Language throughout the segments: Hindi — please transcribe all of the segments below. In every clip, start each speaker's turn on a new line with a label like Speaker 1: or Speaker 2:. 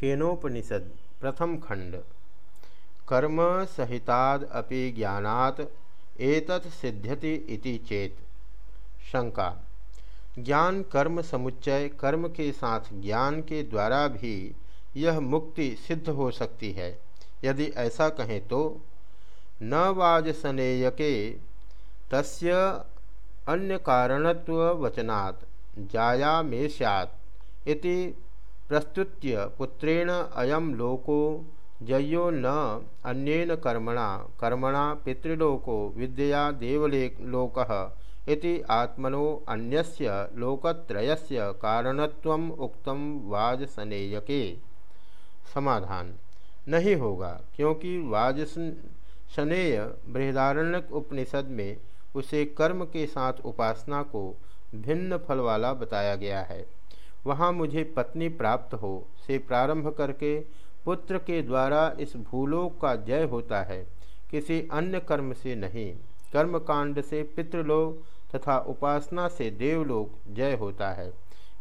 Speaker 1: केनोपनिषद, प्रथम खंड। कर्म सहिताद अपि ज्ञानात एतत् सिद्ध्यति इति चेत। शंका। ज्ञान कर्म समुच्चय, कर्म के साथ ज्ञान के द्वारा भी यह मुक्ति सिद्ध हो सकती है। यदि ऐसा कहें तो न वाजसनेयके, तस्य अन्य कारणत्व वचनात् जाया में इति प्रस्तुत्य पुत्रेण अयम लोको, जयो न अन्येन कर्मणा कर्मणा पितृलोको विद्या देवलोक इति आत्मनो अन्यस्य लोकत्रयस्य कारणत्वम उक्तम वाजसनेयके। समाधान। नहीं होगा, क्योंकि वाजसनेय बृहदारण्यक उपनिषद में उसे कर्म के साथ उपासना को भिन्न फल वाला बताया गया है। वहाँ मुझे पत्नी प्राप्त हो, से प्रारंभ करके पुत्र के द्वारा इस भूलोक का जय होता है, किसी अन्य कर्म से नहीं। कर्म कांड से पितृलोक तथा उपासना से देवलोक जय होता है।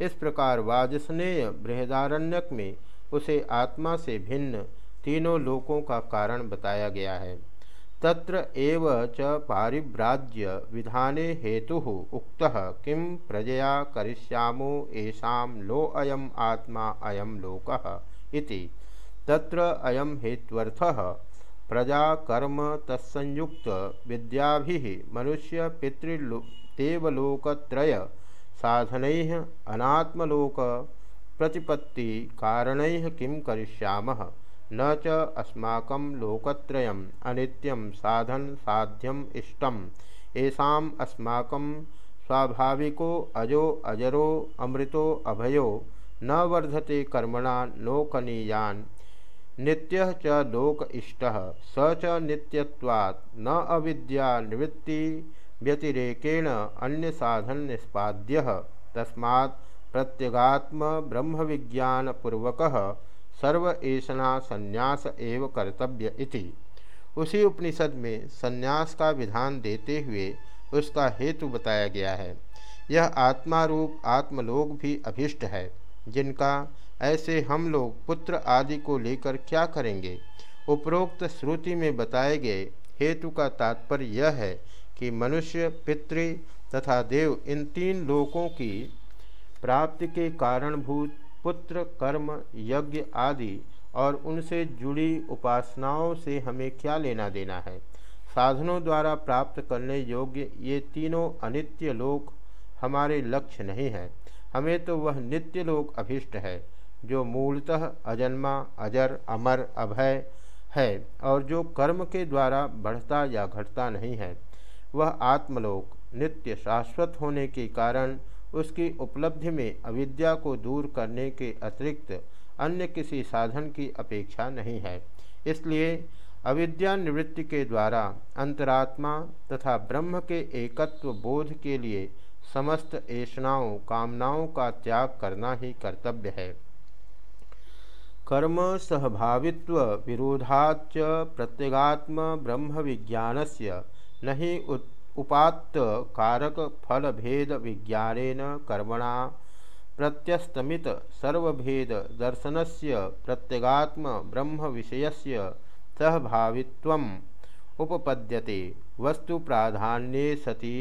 Speaker 1: इस प्रकार वाजस्नेय बृहदारण्यक में उसे आत्मा से भिन्न तीनों लोकों का कारण बताया गया है। तत्र एव च पारिभ्राज्य विधाने हेतु उक्त किं प्रजया करिष्यामो येषां लो अयम आत्मा अयम लोक इति। तत्र अयम हेत्वर्थः प्रजा कर्म तत्संयुक्त विद्याभिः मनुष्य पितृदेवलोकत्रय साधनैः अनात्मलोक प्रतिपत्ति कारणैः किं करिष्यामः? न च अस्माकं लोकत्रयम् अनित्यं साधन साध्यम इष्टम। येषाम् अस्माकं स्वाभाविको अजो अजरो अमृतो अभयो। न वर्धते कर्मणा लोकनीयान्। नित्यः च लोक इष्टः। स च नित्यत्वात्। न अविद्या निवृत्ति व्यतिरेकेण अन्य साधन निष्पाद्यः। तस्मात् प्रत्यगात्म ब्रह्म विज्ञान पूर्वकः सर्व ऐसना संन्यास एव कर्तव्य इति। उसी उपनिषद में संन्यास का विधान देते हुए उसका हेतु बताया गया है। यह आत्मा रूप आत्मलोक भी अभिष्ट है, जिनका ऐसे हम लोग पुत्र आदि को लेकर क्या करेंगे? उपरोक्त श्रुति में बताए गए हेतु का तात्पर्य यह है कि मनुष्य, पितृ तथा देव इन तीन लोकों की प्राप्ति के कारणभूत पुत्र, कर्म, यज्ञ आदि और उनसे जुड़ी उपासनाओं से हमें क्या लेना देना है? साधनों द्वारा प्राप्त करने योग्य ये तीनों अनित्य लोक हमारे लक्ष्य नहीं है। हमें तो वह नित्य लोक अभिष्ट है, जो मूलतः अजन्मा, अजर, अमर, अभय है और जो कर्म के द्वारा बढ़ता या घटता नहीं है। वह आत्मलोक, नित्य शाश्वत होने के कारण उसकी उपलब्धि में अविद्या को दूर करने के अतिरिक्त अन्य किसी साधन की अपेक्षा नहीं है। इसलिए अविद्या निवृत्ति के द्वारा अंतरात्मा तथा ब्रह्म के एकत्व बोध के लिए समस्त ऐषणाओं, कामनाओं का त्याग करना ही कर्तव्य है। कर्म सहभावित्व विरोधाच प्रत्यगात्म ब्रह्म विज्ञान से नहीं उपात्त कारक फल भेद विज्ञान कर्मणा प्रत्यस्तमित सर्वभेद दर्शनस्य प्रत्यगात्म ब्रह्म विषयस्य सहभावित्वम् उपपद्यते। वस्तु प्राधान्ये सति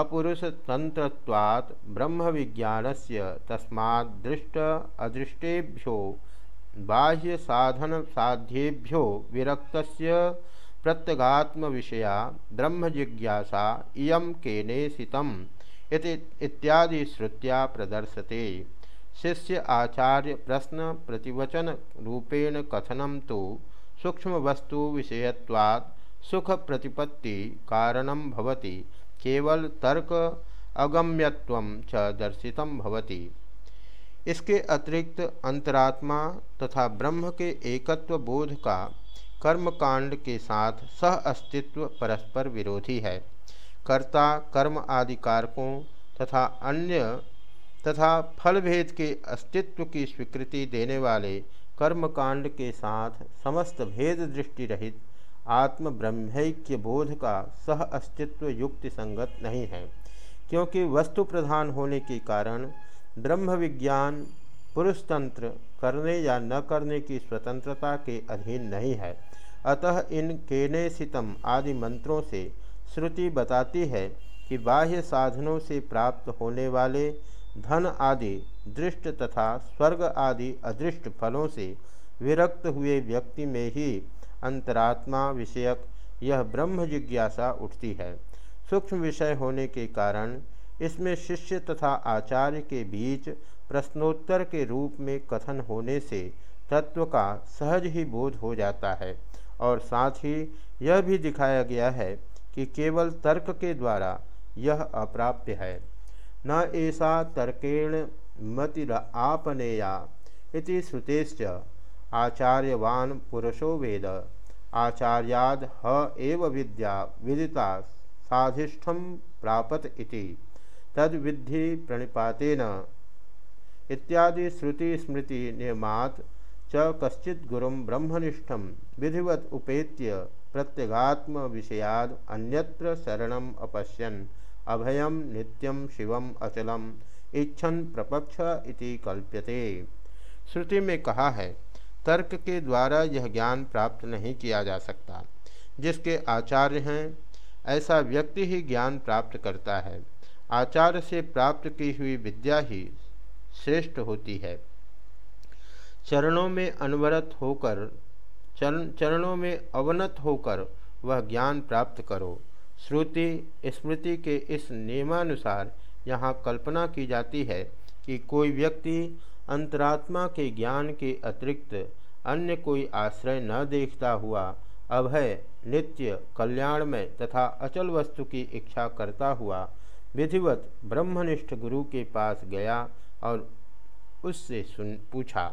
Speaker 1: अपुरुषतंत्रत्वात् ब्रह्म विज्ञानस्य तस्मात् दृष्ट अदृष्टेभ्यो बाह्य साधन साध्येभ्यो विरक्तस्य प्रत्यगात्म विषया ब्रह्म जिज्ञासा इयम केनेसितम इत्यादि श्रुत्या प्रदर्शते। शिष्य आचार्य प्रश्न प्रतिवचन रूपेण कथनम तो सूक्ष्म वस्तु विषयत्वात् सुख प्रतिपत्ति कारणम भवति, केवल तर्क अगम्यत्व च दर्शितम भवति। इसके अतिरिक्त अंतरात्मा तथा ब्रह्म के एकत्व बोध का कर्मकांड के साथ सह अस्तित्व परस्पर विरोधी है। कर्ता, कर्म आदि कारकों तथा अन्य तथा फलभेद के अस्तित्व की स्वीकृति देने वाले कर्मकांड के साथ समस्त भेद दृष्टि रहित आत्म ब्रह्मैक्य बोध का सह अस्तित्व युक्ति संगत नहीं है। क्योंकि वस्तु प्रधान होने के कारण ब्रह्म विज्ञान पुरुषतंत्र करने या न करने की स्वतंत्रता के अधीन नहीं है। अतः इन केनेसितम आदि मंत्रों से श्रुति बताती है कि बाह्य साधनों से प्राप्त होने वाले धन आदि, दृष्ट तथा स्वर्ग आदि अदृष्ट फलों से विरक्त हुए व्यक्ति में ही अंतरात्मा विषयक यह ब्रह्म जिज्ञासा उठती है। सूक्ष्म विषय होने के कारण इसमें शिष्य तथा आचार्य के बीच प्रश्नोत्तर के रूप में कथन होने से तत्व का सहज ही बोध हो जाता है। और साथ ही यह भी दिखाया गया है कि केवल तर्क के द्वारा यह अप्राप्य है। न ऐसा तर्केण मतिर आपनेया इति श्रुतेश्च। आचार्यवान पुरुषो वेद। आचार्याद ह एव विद्या विदिता साधिष्ठम प्रापत इति। तद विधि प्रणिपातेन। इत्यादि श्रुति स्मृति नियमात च कश्चित गुरु ब्रह्मनिष्ठम विधिवत उपेत्य प्रत्यगात्म विषयाद अन्यत्र शरणम अपश्यन। अभयम नित्यम शिवम अचलम, इच्छन प्रपक्ष इति कल्प्यते। श्रुति में कहा है, तर्क के द्वारा यह ज्ञान प्राप्त नहीं किया जा सकता। जिसके आचार्य हैं, ऐसा व्यक्ति ही ज्ञान प्राप्त करता है। आचार्य से प्राप्त की हुई विद्या ही श्रेष्ठ होती है। चरणों में अनवरत होकर, चरण, चरणों में अवनत होकर वह ज्ञान प्राप्त करो। श्रुति, स्मृति के इस नियमानुसार यहाँ कल्पना की जाती है कि कोई व्यक्ति अंतरात्मा के ज्ञान के अतिरिक्त अन्य कोई आश्रय न देखता हुआ, अभय, नित्य, कल्याणमय तथा अचल वस्तु की इच्छा करता हुआ, विधिवत ब्रह्मनिष्ठ गुरु के पास गया और उससे सुन, पूछा